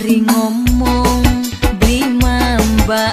Ring ngomong di mamba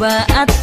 buat